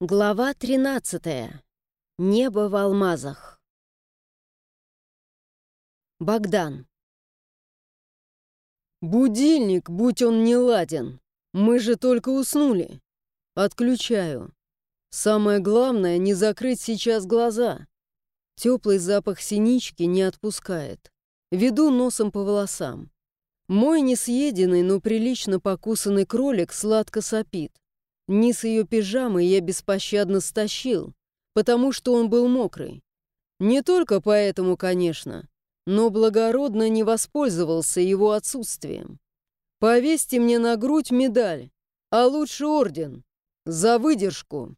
Глава 13. Небо в алмазах. Богдан. «Будильник, будь он не ладен. Мы же только уснули. Отключаю. Самое главное, не закрыть сейчас глаза. Теплый запах синички не отпускает. Веду носом по волосам. Мой несъеденный, но прилично покусанный кролик сладко сопит. Низ ее пижамы я беспощадно стащил, потому что он был мокрый. Не только поэтому, конечно, но благородно не воспользовался его отсутствием. Повесьте мне на грудь медаль, а лучше орден, за выдержку.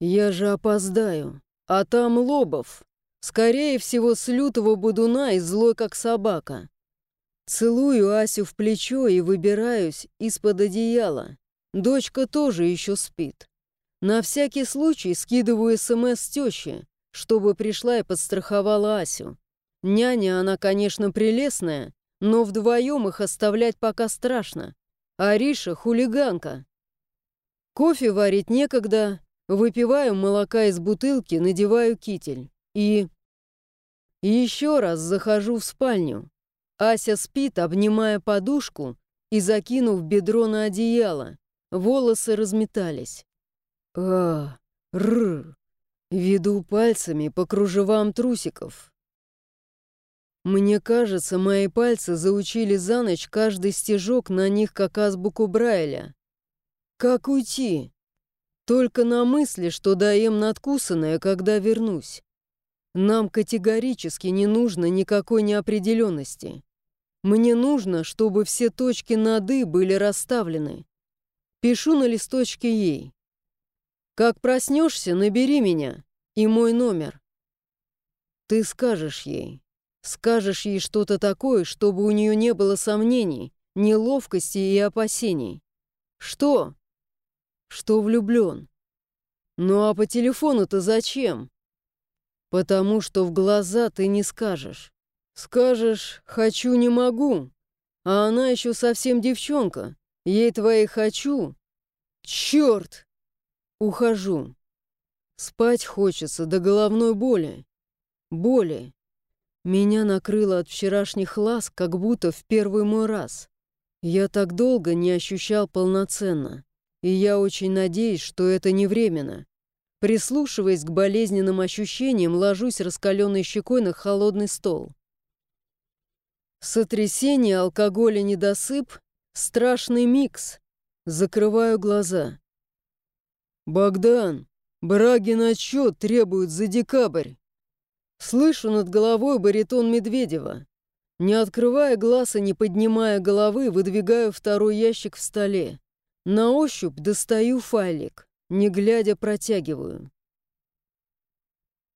Я же опоздаю, а там Лобов. Скорее всего, с лютого будуна и злой, как собака. Целую Асю в плечо и выбираюсь из-под одеяла. Дочка тоже еще спит. На всякий случай скидываю СМС тещи, чтобы пришла и подстраховала Асю. Няня, она, конечно, прелестная, но вдвоем их оставлять пока страшно. Ариша — хулиганка. Кофе варить некогда, выпиваю молока из бутылки, надеваю китель. И... Еще раз захожу в спальню. Ася спит, обнимая подушку и закинув бедро на одеяло. Волосы разметались. А, р. Веду пальцами по кружевам трусиков. Мне кажется, мои пальцы заучили за ночь каждый стежок на них как азбуку Брайля. Как уйти? Только на мысли, что даем надкусанное, когда вернусь. Нам категорически не нужно никакой неопределенности. Мне нужно, чтобы все точки над «и» были расставлены. Пишу на листочке ей. Как проснешься, набери меня и мой номер. Ты скажешь ей. Скажешь ей что-то такое, чтобы у нее не было сомнений, неловкости и опасений. Что? Что влюблен. Ну а по телефону-то зачем? Потому что в глаза ты не скажешь. Скажешь «хочу, не могу», а она еще совсем девчонка, Ей твои хочу. Черт! Ухожу. Спать хочется до головной боли. Боли. Меня накрыло от вчерашних ласк, как будто в первый мой раз. Я так долго не ощущал полноценно. И я очень надеюсь, что это не временно. Прислушиваясь к болезненным ощущениям, ложусь раскаленной щекой на холодный стол. Сотрясение, алкоголь и недосып Страшный микс. Закрываю глаза. «Богдан, Брагин отчет требует за декабрь». Слышу над головой баритон Медведева. Не открывая глаз и не поднимая головы, выдвигаю второй ящик в столе. На ощупь достаю файлик, не глядя протягиваю.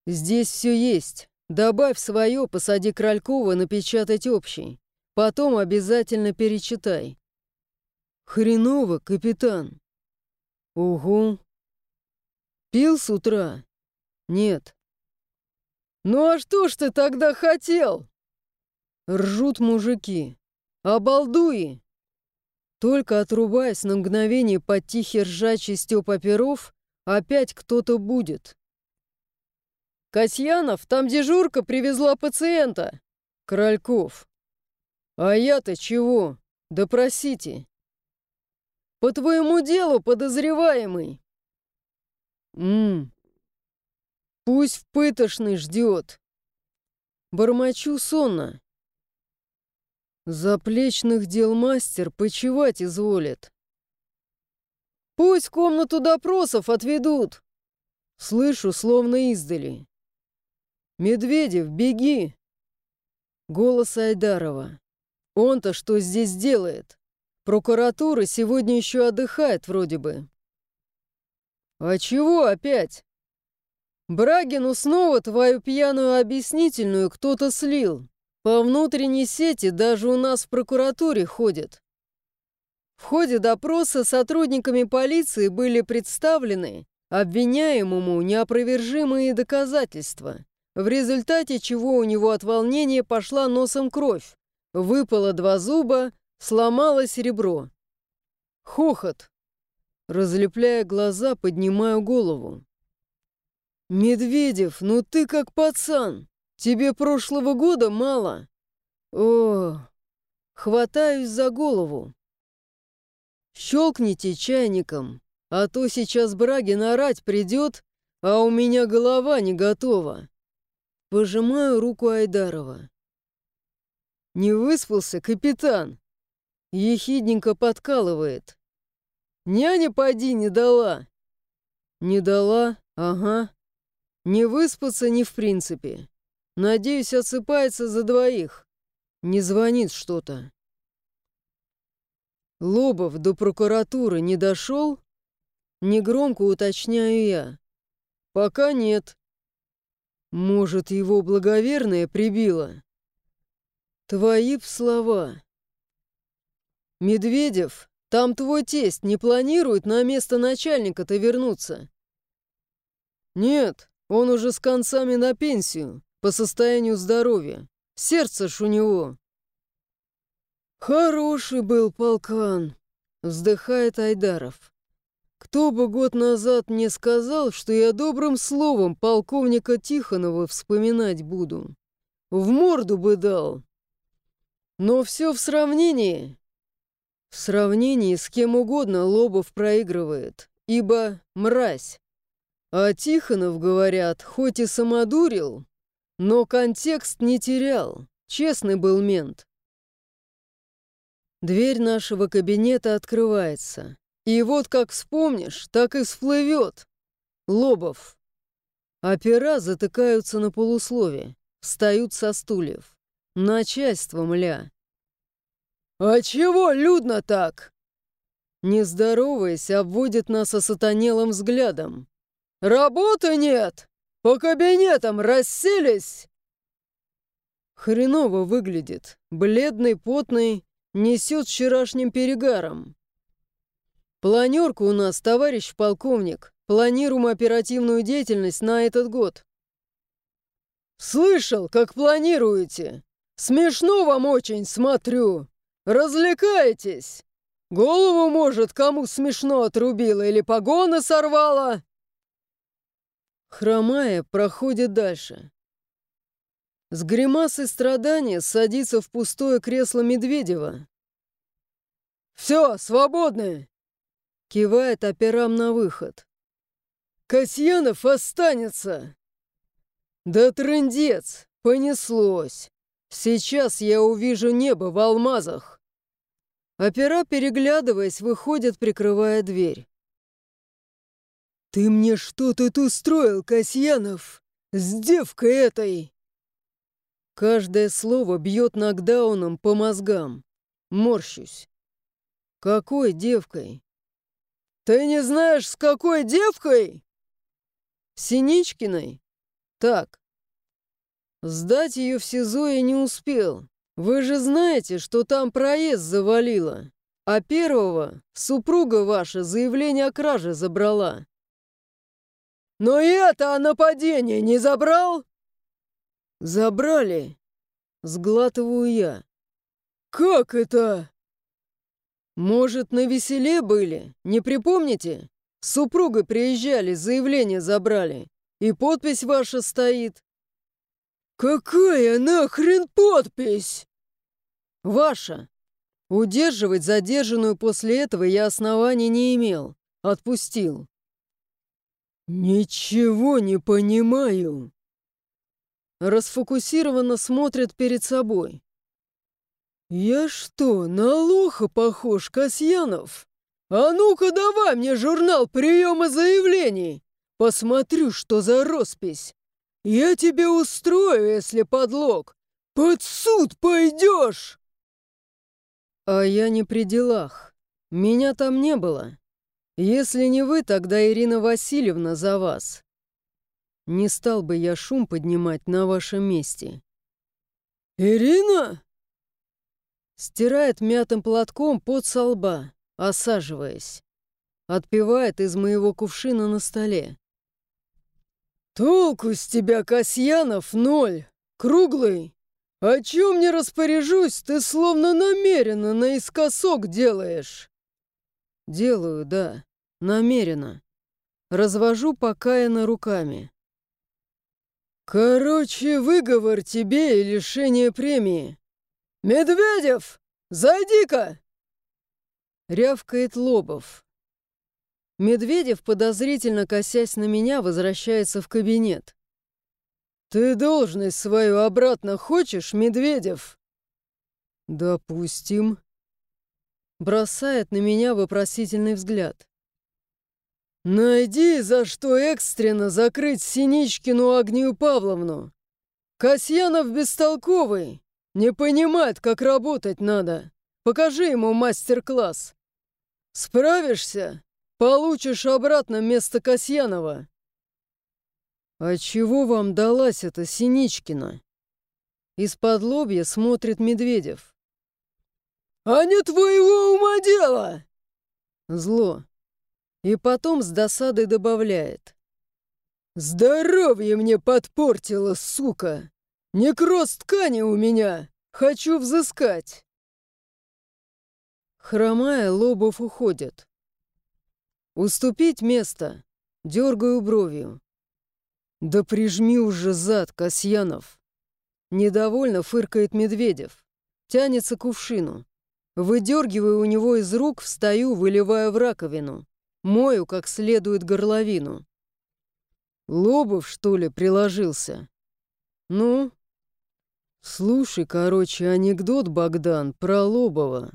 «Здесь все есть. Добавь свое, посади Кралькова напечатать общий. Потом обязательно перечитай. Хреново, капитан. Угу. Пил с утра? Нет. Ну а что ж ты тогда хотел? Ржут мужики. Обалдуи! Только отрубаясь на мгновение под тихий ржачий стёб оперов, опять кто-то будет. «Касьянов, там дежурка привезла пациента!» «Крольков!» «А я-то чего? Допросите!» По твоему делу, подозреваемый. Мм. Пусть в пытошный ждет. Бормочу сонно. Заплечных дел мастер почевать изволит. Пусть комнату допросов отведут. Слышу, словно издали. «Медведев, беги!» Голос Айдарова. «Он-то что здесь делает?» Прокуратура сегодня еще отдыхает вроде бы. А чего опять? Брагину снова твою пьяную объяснительную кто-то слил. По внутренней сети даже у нас в прокуратуре ходят. В ходе допроса сотрудниками полиции были представлены обвиняемому неопровержимые доказательства, в результате чего у него от волнения пошла носом кровь, выпало два зуба, Сломалось ребро. Хохот. Разлепляя глаза, поднимаю голову. «Медведев, ну ты как пацан! Тебе прошлого года мало!» «О, хватаюсь за голову. Щелкните чайником, а то сейчас Браги нарать придет, а у меня голова не готова». Пожимаю руку Айдарова. «Не выспался, капитан?» Ехидненько подкалывает. «Няня поди не дала». «Не дала? Ага. Не выспаться ни в принципе. Надеюсь, отсыпается за двоих. Не звонит что-то». Лобов до прокуратуры не дошел? Негромко уточняю я. Пока нет. Может, его благоверная прибила? Твои б слова. Медведев, там твой тесть не планирует на место начальника-то вернуться? Нет, он уже с концами на пенсию, по состоянию здоровья. Сердце ж у него. Хороший был полкан, вздыхает Айдаров. Кто бы год назад мне сказал, что я добрым словом полковника Тихонова вспоминать буду? В морду бы дал. Но все в сравнении. В сравнении с кем угодно Лобов проигрывает, ибо мразь. А Тихонов, говорят, хоть и самодурил, но контекст не терял, честный был мент. Дверь нашего кабинета открывается. И вот как вспомнишь, так и всплывет. Лобов. Опера затыкаются на полуслове, встают со стульев. Начальство, мля. «А чего людно так?» Не здороваясь, обводит нас осатанелым взглядом. «Работы нет! По кабинетам расселись!» Хреново выглядит, бледный, потный, несет вчерашним перегаром. Планерка у нас, товарищ полковник. Планируем оперативную деятельность на этот год. Слышал, как планируете. Смешно вам очень, смотрю. Развлекаетесь. Голову, может, кому смешно отрубило или погоны сорвало. Хромая, проходит дальше. С гримасой страдания садится в пустое кресло Медведева. «Все, свободны!» Кивает операм на выход. «Касьянов останется!» «Да трындец! Понеслось! Сейчас я увижу небо в алмазах!» Опера, переглядываясь, выходят, прикрывая дверь. «Ты мне что тут устроил, Касьянов? С девкой этой!» Каждое слово бьет нокдауном по мозгам. Морщусь. «Какой девкой?» «Ты не знаешь, с какой девкой?» «Синичкиной?» «Так». «Сдать ее в СИЗО я не успел. Вы же знаете, что там проезд завалило. А первого супруга ваша заявление о краже забрала». «Но это нападение не забрал?» «Забрали», — сглатываю я. «Как это?» «Может, на веселе были? Не припомните? С приезжали, заявление забрали. И подпись ваша стоит». «Какая нахрен подпись?» «Ваша. Удерживать задержанную после этого я оснований не имел. Отпустил». «Ничего не понимаю». Расфокусированно смотрит перед собой. «Я что, на лоха похож, Касьянов? А ну-ка давай мне журнал приема заявлений! Посмотрю, что за роспись! Я тебе устрою, если подлог! Под суд пойдешь!» «А я не при делах. Меня там не было. Если не вы, тогда Ирина Васильевна за вас. Не стал бы я шум поднимать на вашем месте». «Ирина?» Стирает мятым платком под со лба, осаживаясь. Отпивает из моего кувшина на столе. «Толку с тебя, Касьянов, ноль! Круглый! О чем не распоряжусь, ты словно намеренно наискосок делаешь!» «Делаю, да. намеренно. Развожу покаянно руками. «Короче, выговор тебе и лишение премии. Медведев, зайди-ка!» Рявкает Лобов. Медведев, подозрительно косясь на меня, возвращается в кабинет. «Ты должность свою обратно хочешь, Медведев?» «Допустим». Бросает на меня вопросительный взгляд. «Найди, за что экстренно закрыть Синичкину Агнию Павловну. Касьянов бестолковый, не понимает, как работать надо. Покажи ему мастер-класс. Справишься, получишь обратно место Касьянова». «А чего вам далась эта Синичкина?» Из-под лобья смотрит Медведев. «А не твоего ума дело!» Зло. И потом с досадой добавляет. «Здоровье мне подпортило, сука! Некроз ткани у меня! Хочу взыскать!» Хромая, Лобов уходит. «Уступить место!» Дергаю бровью. «Да прижми уже зад, Касьянов!» Недовольно фыркает Медведев. Тянется к кувшину. Выдергиваю у него из рук, встаю, выливаю в раковину. Мою как следует горловину. Лобов, что ли, приложился? Ну? Слушай, короче, анекдот, Богдан, про Лобова.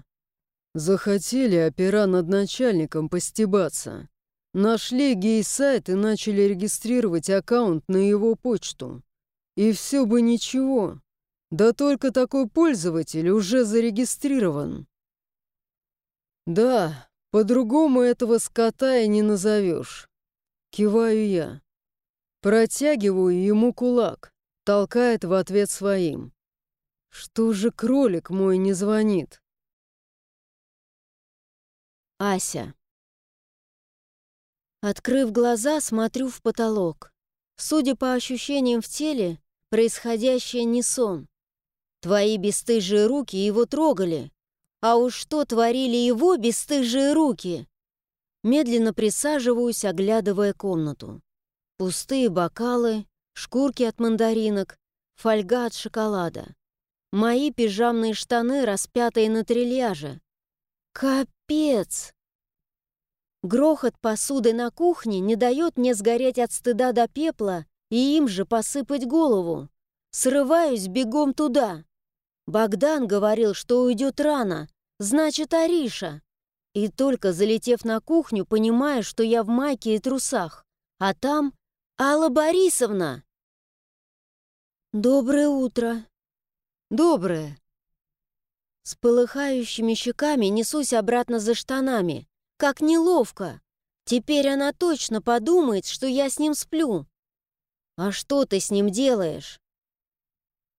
Захотели опера над начальником постебаться. Нашли гей-сайт и начали регистрировать аккаунт на его почту. И все бы ничего. Да только такой пользователь уже зарегистрирован. Да, по-другому этого скота и не назовешь. Киваю я. Протягиваю ему кулак, толкает в ответ своим. Что же кролик мой не звонит? Ася. Открыв глаза, смотрю в потолок. Судя по ощущениям в теле, происходящее не сон. Твои бесстыжие руки его трогали. А уж что творили его бесстыжие руки? Медленно присаживаюсь, оглядывая комнату. Пустые бокалы, шкурки от мандаринок, фольга от шоколада. Мои пижамные штаны, распятые на трильяже. Капец! Грохот посуды на кухне не дает мне сгореть от стыда до пепла и им же посыпать голову. Срываюсь бегом туда. Богдан говорил, что уйдет рано, значит, Ариша. И только залетев на кухню, понимаю, что я в майке и трусах, а там Алла Борисовна. «Доброе утро». «Доброе». С полыхающими щеками несусь обратно за штанами. Как неловко. Теперь она точно подумает, что я с ним сплю. А что ты с ним делаешь?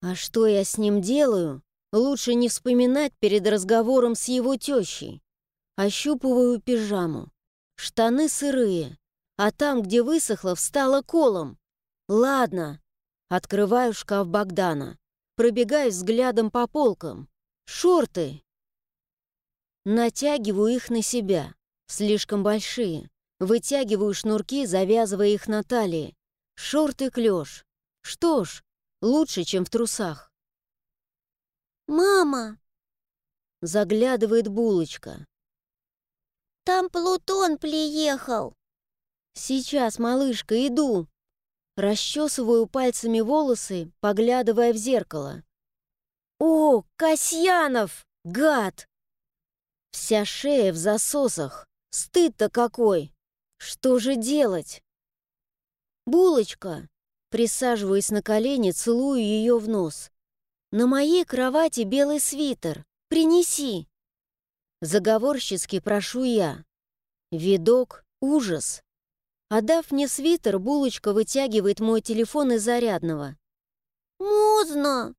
А что я с ним делаю, лучше не вспоминать перед разговором с его тещей. Ощупываю пижаму. Штаны сырые, а там, где высохло, встала колом. Ладно. Открываю шкаф Богдана. Пробегаю взглядом по полкам. Шорты. Натягиваю их на себя. Слишком большие. Вытягиваю шнурки, завязывая их на талии. Шорты клеш. Что ж, лучше, чем в трусах. «Мама!» Заглядывает булочка. «Там Плутон приехал!» «Сейчас, малышка, иду!» Расчесываю пальцами волосы, поглядывая в зеркало. «О, Касьянов! Гад!» Вся шея в засосах. Стыд-то какой! Что же делать? Булочка! Присаживаясь на колени, целую ее в нос. На моей кровати белый свитер. Принеси. Заговорщицки прошу я. Видок — ужас. Отдав мне свитер, булочка вытягивает мой телефон из зарядного. «Можно!»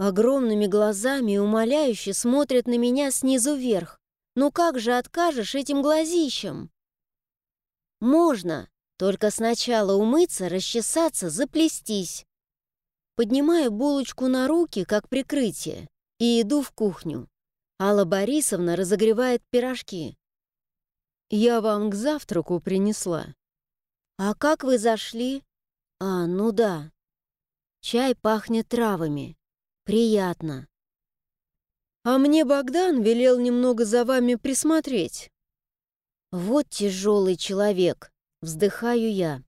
Огромными глазами умоляюще смотрят на меня снизу вверх. Ну как же откажешь этим глазищам? Можно, только сначала умыться, расчесаться, заплестись. Поднимаю булочку на руки, как прикрытие, и иду в кухню. Алла Борисовна разогревает пирожки. Я вам к завтраку принесла. А как вы зашли? А, ну да. Чай пахнет травами. Приятно. А мне Богдан велел немного за вами присмотреть. Вот тяжелый человек, вздыхаю я.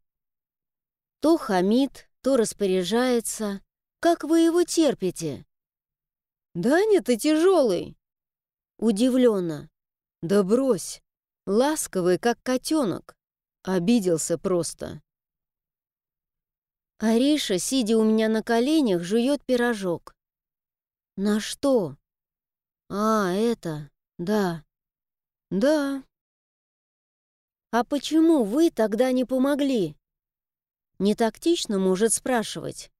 То хамит, то распоряжается. Как вы его терпите? Да нет, ты тяжелый. Удивленно. Да брось. Ласковый, как котенок. Обиделся просто. Ариша, сидя у меня на коленях, жует пирожок. На что? А, это, да. Да. А почему вы тогда не помогли? Не тактично может спрашивать.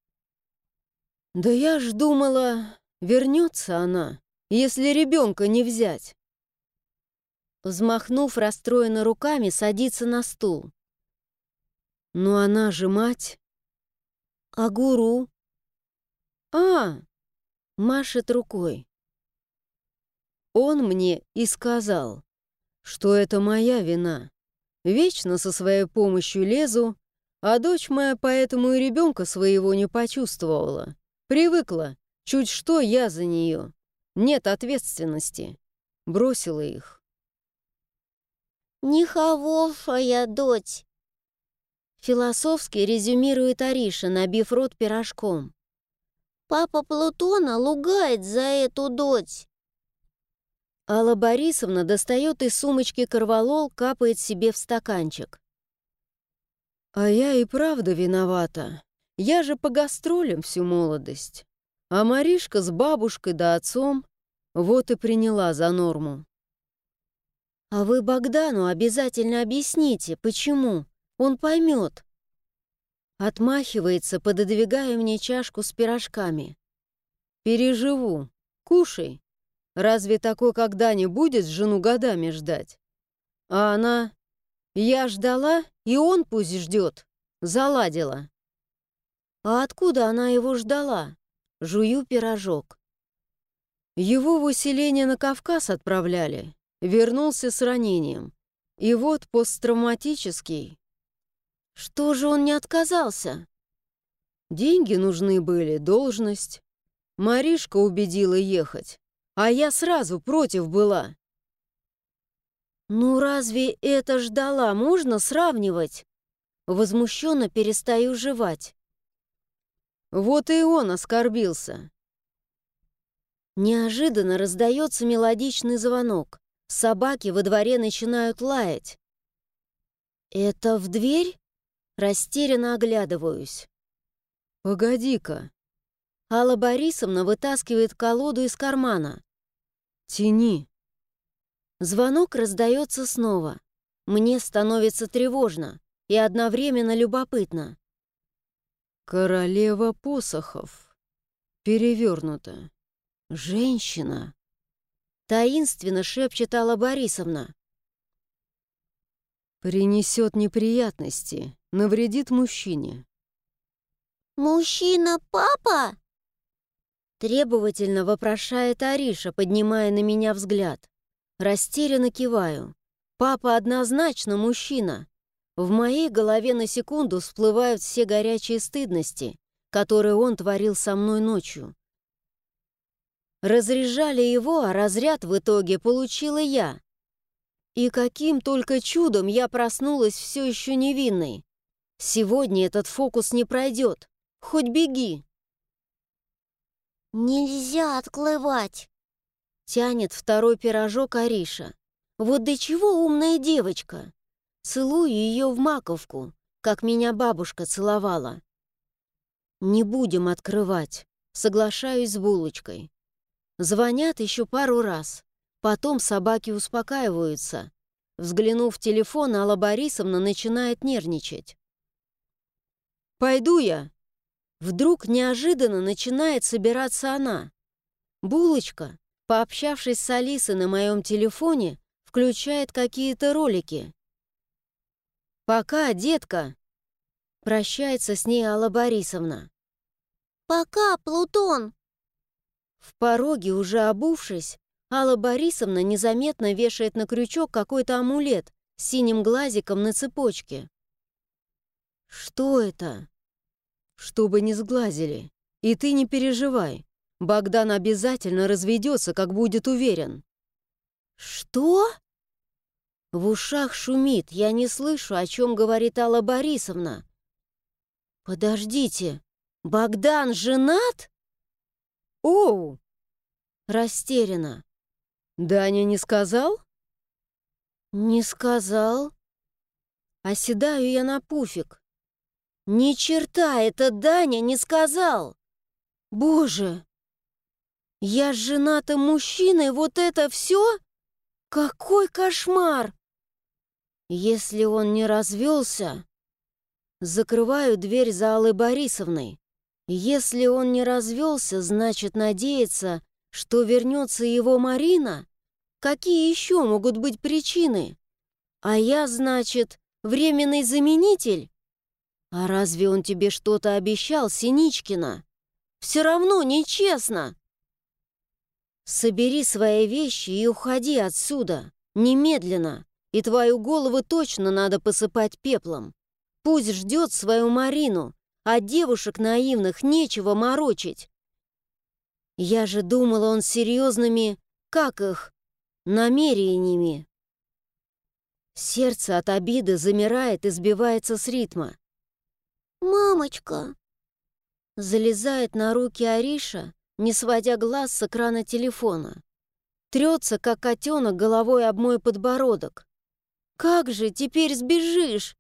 Да я ж думала, вернется она, если ребенка не взять. Взмахнув расстроенно руками, садится на стул. Но она же мать. А гуру? А, машет рукой. Он мне и сказал, что это моя вина. Вечно со своей помощью лезу, а дочь моя поэтому и ребенка своего не почувствовала. Привыкла, чуть что я за нее. Нет ответственности. Бросила их. Нехорошая дочь. Философски резюмирует Ариша, набив рот пирожком. Папа Плутона лугает за эту дочь. Алла Борисовна достает из сумочки корвалол, капает себе в стаканчик. А я и правда виновата. Я же по гастролям всю молодость. А Маришка с бабушкой да отцом вот и приняла за норму. А вы Богдану обязательно объясните, почему. Он поймет. Отмахивается, пододвигая мне чашку с пирожками. Переживу. Кушай. Разве такой когда не будет жену годами ждать? А она... Я ждала, и он пусть ждет. Заладила. А откуда она его ждала? Жую пирожок. Его в усиление на Кавказ отправляли. Вернулся с ранением. И вот посттравматический. Что же он не отказался? Деньги нужны были, должность. Маришка убедила ехать, а я сразу против была. Ну разве это ждала можно сравнивать? Возмущенно перестаю жевать. Вот и он оскорбился. Неожиданно раздается мелодичный звонок. Собаки во дворе начинают лаять. «Это в дверь?» Растерянно оглядываюсь. «Погоди-ка». Алла Борисовна вытаскивает колоду из кармана. «Тяни». Звонок раздается снова. Мне становится тревожно и одновременно любопытно. «Королева посохов. Перевернута. Женщина». Таинственно шепчет Алла Борисовна. Принесет неприятности, навредит мужчине. «Мужчина папа?» Требовательно вопрошает Ариша, поднимая на меня взгляд. Растерянно киваю. Папа однозначно мужчина. В моей голове на секунду всплывают все горячие стыдности, которые он творил со мной ночью. Разряжали его, а разряд в итоге получила я. И каким только чудом я проснулась все еще невинной. Сегодня этот фокус не пройдет. Хоть беги. «Нельзя отклывать!» Тянет второй пирожок Ариша. Вот до чего умная девочка. Целую ее в маковку, как меня бабушка целовала. Не будем открывать. Соглашаюсь с булочкой. Звонят еще пару раз. Потом собаки успокаиваются. Взглянув в телефон, Алла Борисовна начинает нервничать. «Пойду я!» Вдруг неожиданно начинает собираться она. Булочка, пообщавшись с Алисой на моем телефоне, включает какие-то ролики. «Пока, детка!» Прощается с ней Алла Борисовна. «Пока, Плутон!» В пороге, уже обувшись, Алла Борисовна незаметно вешает на крючок какой-то амулет синим глазиком на цепочке. «Что это?» «Чтобы не сглазили. И ты не переживай. Богдан обязательно разведется, как будет уверен». «Что?» В ушах шумит, я не слышу, о чем говорит Алла Борисовна. «Подождите, Богдан женат?» «Оу!» Растеряна. «Даня не сказал?» «Не сказал». Оседаю я на пуфик. «Ни черта, это Даня не сказал!» «Боже! Я с женатым мужчиной, вот это все? Какой кошмар!» Если он не развелся, закрываю дверь за Аллой Борисовной. Если он не развелся, значит, надеется, что вернется его Марина? Какие еще могут быть причины? А я, значит, временный заменитель? А разве он тебе что-то обещал, Синичкина? Все равно нечестно. Собери свои вещи и уходи отсюда, немедленно и твою голову точно надо посыпать пеплом. Пусть ждет свою Марину, а девушек наивных нечего морочить. Я же думала, он серьезными, как их, намерениями. Сердце от обиды замирает и сбивается с ритма. «Мамочка!» Залезает на руки Ариша, не сводя глаз с экрана телефона. Трется, как котенок, головой об мой подбородок. «Как же теперь сбежишь?